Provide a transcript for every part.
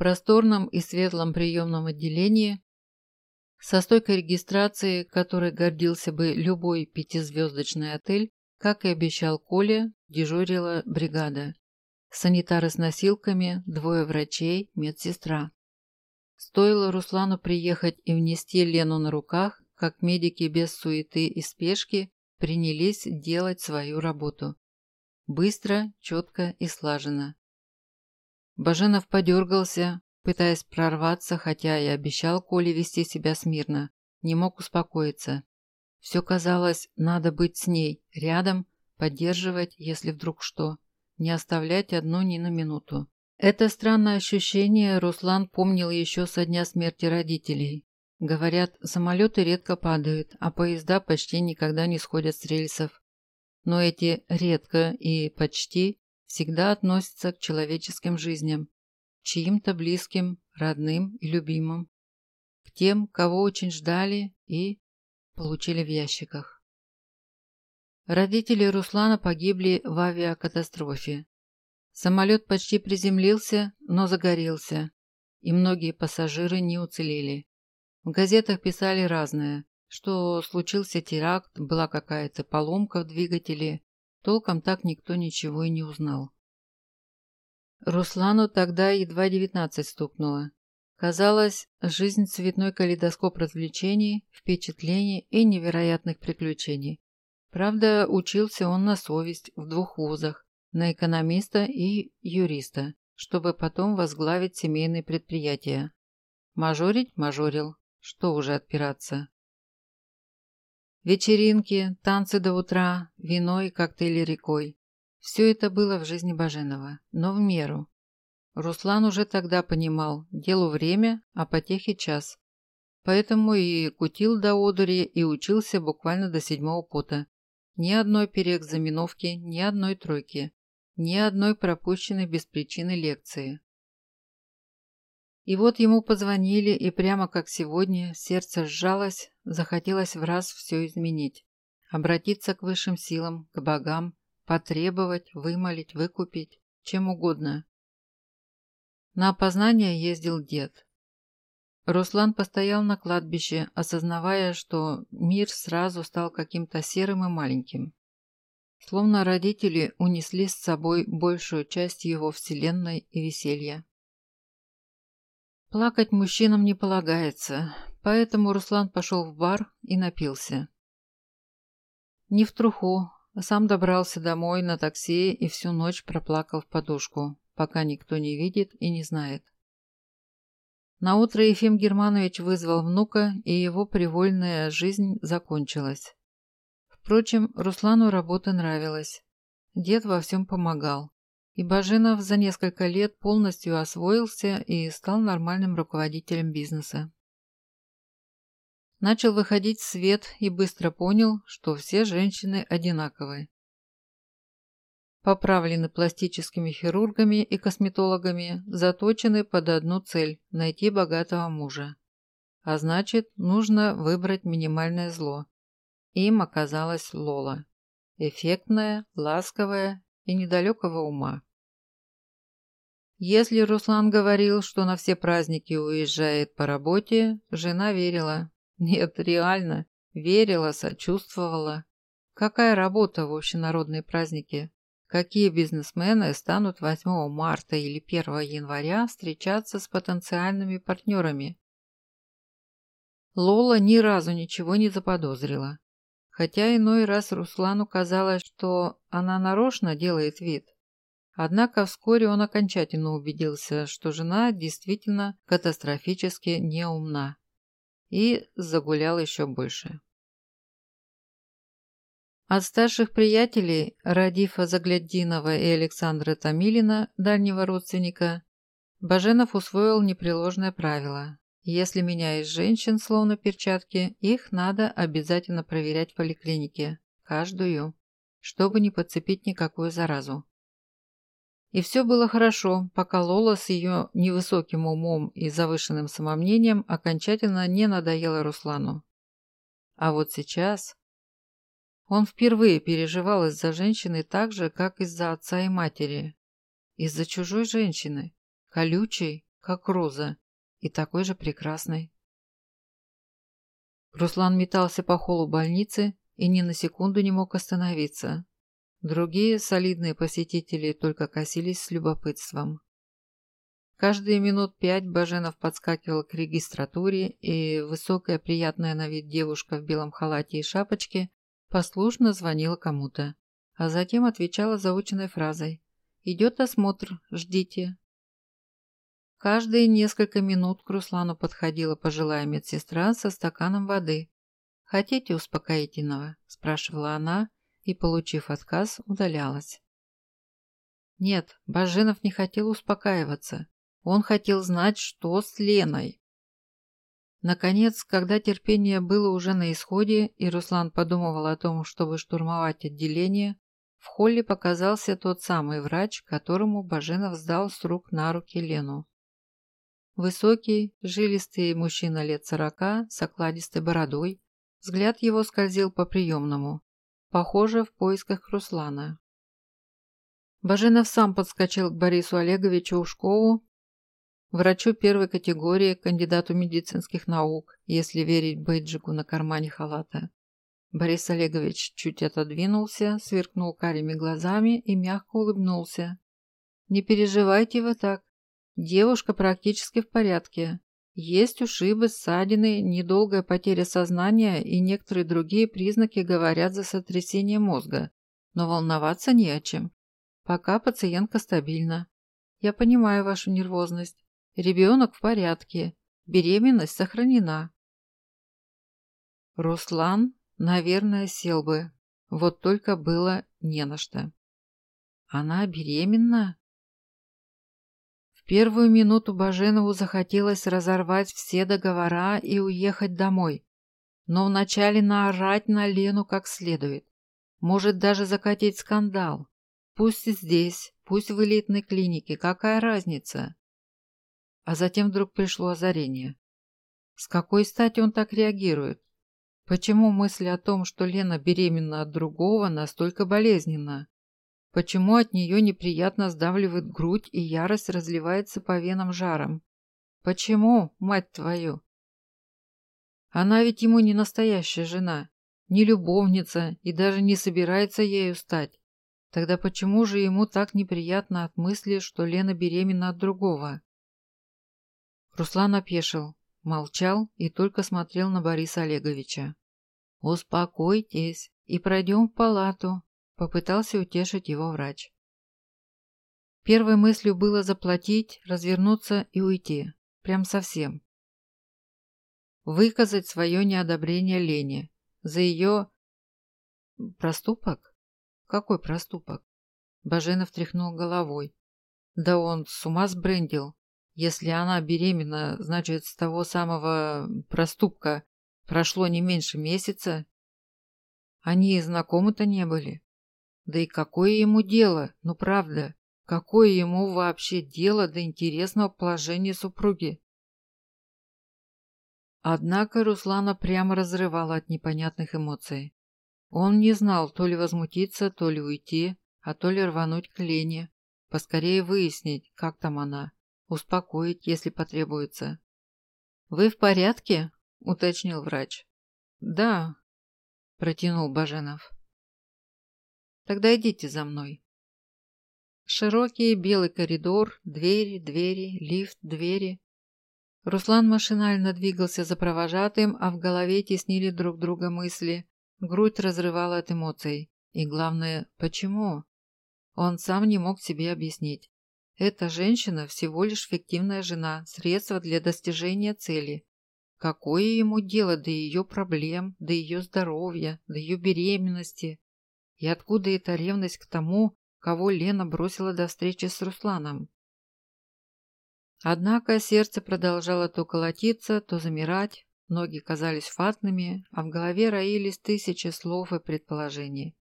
просторном и светлом приемном отделении со стойкой регистрации, которой гордился бы любой пятизвездочный отель, как и обещал Коля, дежурила бригада. Санитары с носилками, двое врачей, медсестра. Стоило Руслану приехать и внести Лену на руках, как медики без суеты и спешки принялись делать свою работу. Быстро, четко и слаженно. Баженов подергался, пытаясь прорваться, хотя и обещал Коле вести себя смирно. Не мог успокоиться. Все казалось, надо быть с ней, рядом, поддерживать, если вдруг что. Не оставлять одну ни на минуту. Это странное ощущение Руслан помнил еще со дня смерти родителей. Говорят, самолеты редко падают, а поезда почти никогда не сходят с рельсов. Но эти «редко» и «почти» всегда относятся к человеческим жизням, чьим-то близким, родным и любимым, к тем, кого очень ждали и получили в ящиках. Родители Руслана погибли в авиакатастрофе. Самолет почти приземлился, но загорелся, и многие пассажиры не уцелели. В газетах писали разное, что случился теракт, была какая-то поломка в двигателе. Толком так никто ничего и не узнал. Руслану тогда едва девятнадцать стукнуло. Казалось, жизнь – цветной калейдоскоп развлечений, впечатлений и невероятных приключений. Правда, учился он на совесть в двух вузах – на экономиста и юриста, чтобы потом возглавить семейные предприятия. Мажорить – мажорил, что уже отпираться. Вечеринки, танцы до утра, вино и коктейли рекой. Все это было в жизни Баженова, но в меру. Руслан уже тогда понимал, делу время, а потехи час. Поэтому и кутил до одури и учился буквально до седьмого пота. Ни одной переэкзаменовки, ни одной тройки, ни одной пропущенной без причины лекции. И вот ему позвонили, и прямо как сегодня сердце сжалось, захотелось в раз все изменить. Обратиться к высшим силам, к богам, потребовать, вымолить, выкупить, чем угодно. На опознание ездил дед. Руслан постоял на кладбище, осознавая, что мир сразу стал каким-то серым и маленьким. Словно родители унесли с собой большую часть его вселенной и веселья. Плакать мужчинам не полагается, поэтому Руслан пошел в бар и напился. Не в труху, а сам добрался домой на такси и всю ночь проплакал в подушку, пока никто не видит и не знает. Наутро Ефим Германович вызвал внука, и его привольная жизнь закончилась. Впрочем, Руслану работа нравилась. Дед во всем помогал. И Баженов за несколько лет полностью освоился и стал нормальным руководителем бизнеса. Начал выходить в свет и быстро понял, что все женщины одинаковые. Поправлены пластическими хирургами и косметологами, заточены под одну цель – найти богатого мужа. А значит, нужно выбрать минимальное зло. Им оказалась Лола. Эффектная, ласковая и недалекого ума. Если Руслан говорил, что на все праздники уезжает по работе, жена верила. Нет, реально, верила, сочувствовала. Какая работа в общенародные праздники? Какие бизнесмены станут 8 марта или 1 января встречаться с потенциальными партнерами? Лола ни разу ничего не заподозрила. Хотя иной раз Руслану казалось, что она нарочно делает вид. Однако вскоре он окончательно убедился, что жена действительно катастрофически неумна. И загулял еще больше. От старших приятелей Радифа Загляддинова и Александра Томилина, дальнего родственника, Баженов усвоил непреложное правило. Если меняешь женщин, словно перчатки, их надо обязательно проверять в поликлинике. Каждую. Чтобы не подцепить никакую заразу. И все было хорошо, пока Лола с ее невысоким умом и завышенным самомнением окончательно не надоела Руслану. А вот сейчас... Он впервые переживал из-за женщины так же, как из-за отца и матери. Из-за чужой женщины, колючей, как роза, и такой же прекрасной. Руслан метался по холлу больницы и ни на секунду не мог остановиться. Другие солидные посетители только косились с любопытством. Каждые минут пять Баженов подскакивал к регистратуре, и высокая приятная на вид девушка в белом халате и шапочке послушно звонила кому-то, а затем отвечала заученной фразой «Идет осмотр, ждите». Каждые несколько минут к Руслану подходила пожилая медсестра со стаканом воды. «Хотите успокоительного?» – спрашивала она, и, получив отказ, удалялась. Нет, Баженов не хотел успокаиваться. Он хотел знать, что с Леной. Наконец, когда терпение было уже на исходе, и Руслан подумывал о том, чтобы штурмовать отделение, в холле показался тот самый врач, которому Баженов сдал с рук на руки Лену. Высокий, жилистый мужчина лет сорока, с окладистой бородой. Взгляд его скользил по приемному. Похоже, в поисках Руслана. Баженов сам подскочил к Борису Олеговичу Ушкову, врачу первой категории, кандидату медицинских наук, если верить бейджику на кармане халата. Борис Олегович чуть отодвинулся, сверкнул карими глазами и мягко улыбнулся. «Не переживайте вы так. Девушка практически в порядке. Есть ушибы, ссадины, недолгая потеря сознания и некоторые другие признаки говорят за сотрясение мозга. Но волноваться не о чем. Пока пациентка стабильна. Я понимаю вашу нервозность. Ребенок в порядке. Беременность сохранена. Руслан, наверное, сел бы. Вот только было не на что. Она беременна? Первую минуту Баженову захотелось разорвать все договора и уехать домой. Но вначале наорать на Лену как следует. Может даже закатить скандал. Пусть здесь, пусть в элитной клинике, какая разница? А затем вдруг пришло озарение. С какой стати он так реагирует? Почему мысль о том, что Лена беременна от другого, настолько болезненна? Почему от нее неприятно сдавливает грудь и ярость разливается по венам жаром? Почему, мать твою? Она ведь ему не настоящая жена, не любовница и даже не собирается ею стать. Тогда почему же ему так неприятно от мысли, что Лена беременна от другого? Руслан опешил, молчал и только смотрел на Бориса Олеговича. «Успокойтесь и пройдем в палату, Попытался утешить его врач. Первой мыслью было заплатить, развернуться и уйти. Прям совсем. Выказать свое неодобрение Лене. За ее... Проступок? Какой проступок? Баженов тряхнул головой. Да он с ума сбрендил. Если она беременна, значит, с того самого проступка прошло не меньше месяца. Они и знакомы-то не были. Да и какое ему дело, ну правда, какое ему вообще дело до интересного положения супруги? Однако Руслана прямо разрывала от непонятных эмоций. Он не знал, то ли возмутиться, то ли уйти, а то ли рвануть к Лене, поскорее выяснить, как там она, успокоить, если потребуется. «Вы в порядке?» – уточнил врач. «Да», – протянул Баженов. Тогда идите за мной. Широкий белый коридор, двери, двери, лифт, двери. Руслан машинально двигался за провожатым, а в голове теснили друг друга мысли. Грудь разрывала от эмоций. И главное, почему? Он сам не мог себе объяснить. Эта женщина всего лишь фиктивная жена, средство для достижения цели. Какое ему дело до ее проблем, до ее здоровья, до ее беременности? И откуда эта ревность к тому, кого Лена бросила до встречи с Русланом? Однако сердце продолжало то колотиться, то замирать, ноги казались фатными, а в голове роились тысячи слов и предположений.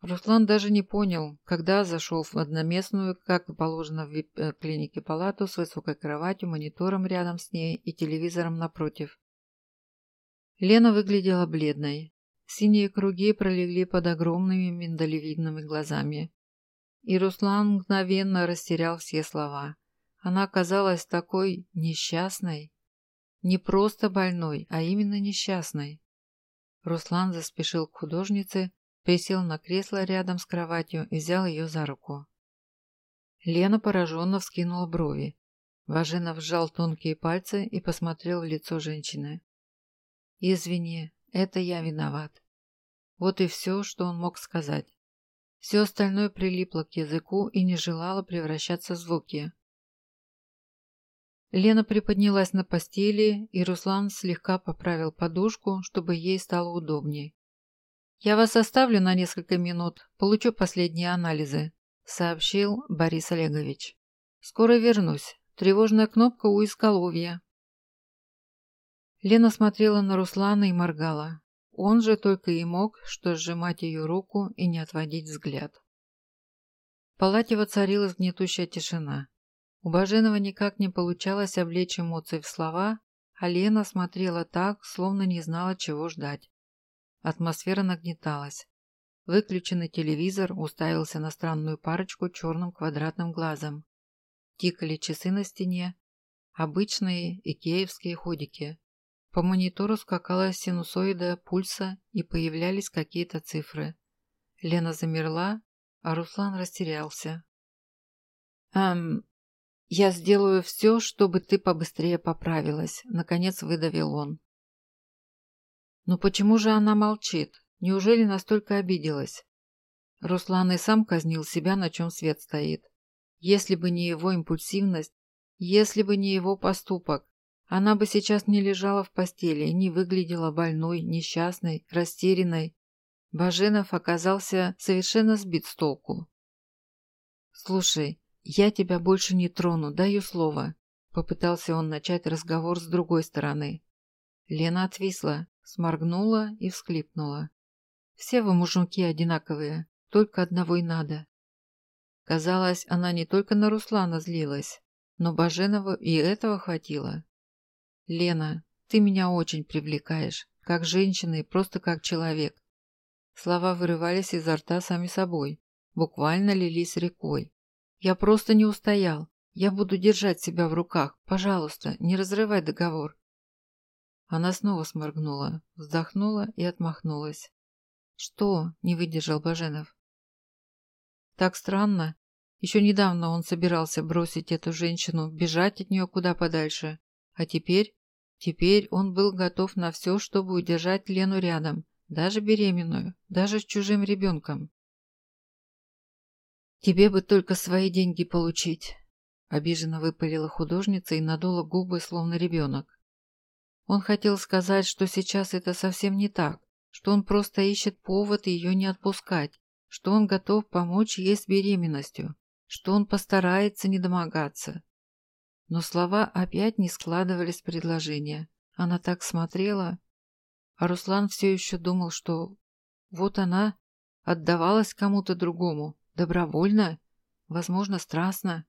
Руслан даже не понял, когда зашел в одноместную, как положено в вип-клинике палату с высокой кроватью, монитором рядом с ней и телевизором напротив. Лена выглядела бледной. Синие круги пролегли под огромными миндалевидными глазами. И Руслан мгновенно растерял все слова. Она оказалась такой несчастной. Не просто больной, а именно несчастной. Руслан заспешил к художнице, присел на кресло рядом с кроватью и взял ее за руку. Лена пораженно вскинула брови. Важенов сжал тонкие пальцы и посмотрел в лицо женщины. «Извини, это я виноват». Вот и все, что он мог сказать. Все остальное прилипло к языку и не желало превращаться в звуки. Лена приподнялась на постели, и Руслан слегка поправил подушку, чтобы ей стало удобнее. «Я вас оставлю на несколько минут, получу последние анализы», — сообщил Борис Олегович. «Скоро вернусь. Тревожная кнопка у изголовья». Лена смотрела на Руслана и моргала. Он же только и мог, что сжимать ее руку и не отводить взгляд. В палате воцарилась гнетущая тишина. У Баженова никак не получалось облечь эмоции в слова, а Лена смотрела так, словно не знала, чего ждать. Атмосфера нагнеталась. Выключенный телевизор уставился на странную парочку черным квадратным глазом. Тикали часы на стене, обычные икеевские ходики. По монитору скакала синусоида пульса и появлялись какие-то цифры. Лена замерла, а Руслан растерялся. «Эм, «Я сделаю все, чтобы ты побыстрее поправилась», — наконец выдавил он. «Но почему же она молчит? Неужели настолько обиделась?» Руслан и сам казнил себя, на чем свет стоит. Если бы не его импульсивность, если бы не его поступок, она бы сейчас не лежала в постели, не выглядела больной, несчастной, растерянной. Баженов оказался совершенно сбит с толку. «Слушай, «Я тебя больше не трону, даю слово», — попытался он начать разговор с другой стороны. Лена отвисла, сморгнула и всклипнула. «Все вы, мужики, одинаковые, только одного и надо». Казалось, она не только на Руслана злилась, но Баженову и этого хватило. «Лена, ты меня очень привлекаешь, как женщина и просто как человек». Слова вырывались изо рта сами собой, буквально лились рекой. Я просто не устоял. Я буду держать себя в руках. Пожалуйста, не разрывай договор. Она снова сморгнула, вздохнула и отмахнулась. «Что?» – не выдержал Баженов. «Так странно. Еще недавно он собирался бросить эту женщину, бежать от нее куда подальше. А теперь? Теперь он был готов на все, чтобы удержать Лену рядом, даже беременную, даже с чужим ребенком. «Тебе бы только свои деньги получить», – обиженно выпалила художница и надула губы, словно ребенок. Он хотел сказать, что сейчас это совсем не так, что он просто ищет повод ее не отпускать, что он готов помочь ей с беременностью, что он постарается не домогаться. Но слова опять не складывались в предложение. Она так смотрела, а Руслан все еще думал, что вот она отдавалась кому-то другому, Добровольно? Возможно, страстно.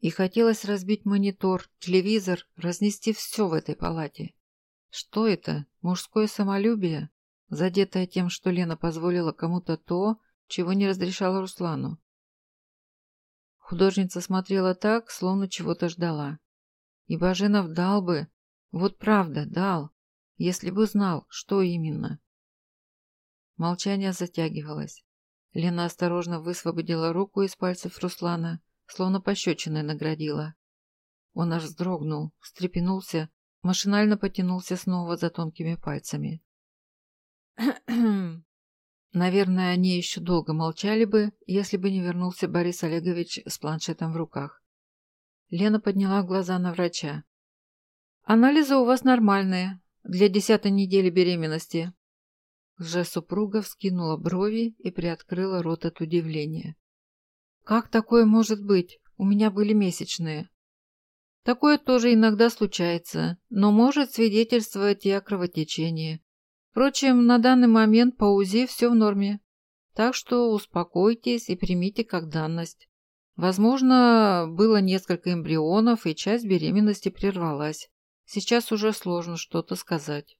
И хотелось разбить монитор, телевизор, разнести все в этой палате. Что это? Мужское самолюбие? Задетое тем, что Лена позволила кому-то то, чего не разрешала Руслану. Художница смотрела так, словно чего-то ждала. И Баженов дал бы, вот правда, дал, если бы знал, что именно. Молчание затягивалось. Лена осторожно высвободила руку из пальцев Руслана, словно пощечиной наградила. Он аж вздрогнул, встрепенулся, машинально потянулся снова за тонкими пальцами. Наверное, они еще долго молчали бы, если бы не вернулся Борис Олегович с планшетом в руках. Лена подняла глаза на врача. «Анализы у вас нормальные, для десятой недели беременности. Лже-супруга вскинула брови и приоткрыла рот от удивления. «Как такое может быть? У меня были месячные». «Такое тоже иногда случается, но может свидетельствовать и о кровотечении. Впрочем, на данный момент по УЗИ все в норме. Так что успокойтесь и примите как данность. Возможно, было несколько эмбрионов, и часть беременности прервалась. Сейчас уже сложно что-то сказать.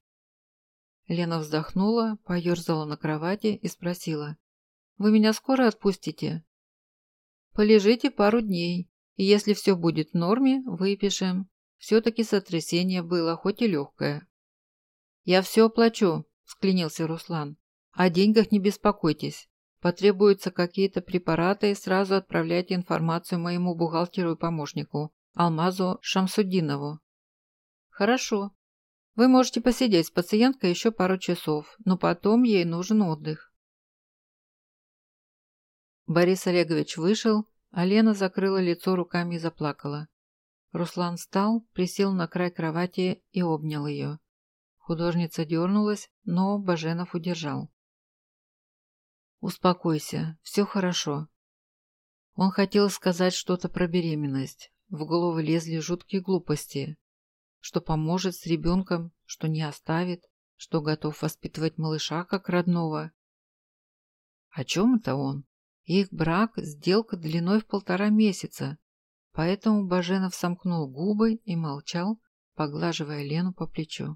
Лена вздохнула, поерзала на кровати и спросила. «Вы меня скоро отпустите?» «Полежите пару дней. И если все будет в норме, выпишем. Все-таки сотрясение было, хоть и легкое. «Я все оплачу», – склонился Руслан. «О деньгах не беспокойтесь. Потребуются какие-то препараты, сразу отправляйте информацию моему бухгалтеру и помощнику, Алмазу Шамсудинову». «Хорошо. Вы можете посидеть с пациенткой еще пару часов, но потом ей нужен отдых». Борис Олегович вышел, а Лена закрыла лицо руками и заплакала. Руслан встал, присел на край кровати и обнял ее. Художница дернулась, но Баженов удержал. «Успокойся, все хорошо». Он хотел сказать что-то про беременность. В голову лезли жуткие глупости. Что поможет с ребенком, что не оставит, что готов воспитывать малыша как родного. О чем это он? Их брак – сделка длиной в полтора месяца, поэтому Баженов сомкнул губы и молчал, поглаживая Лену по плечу.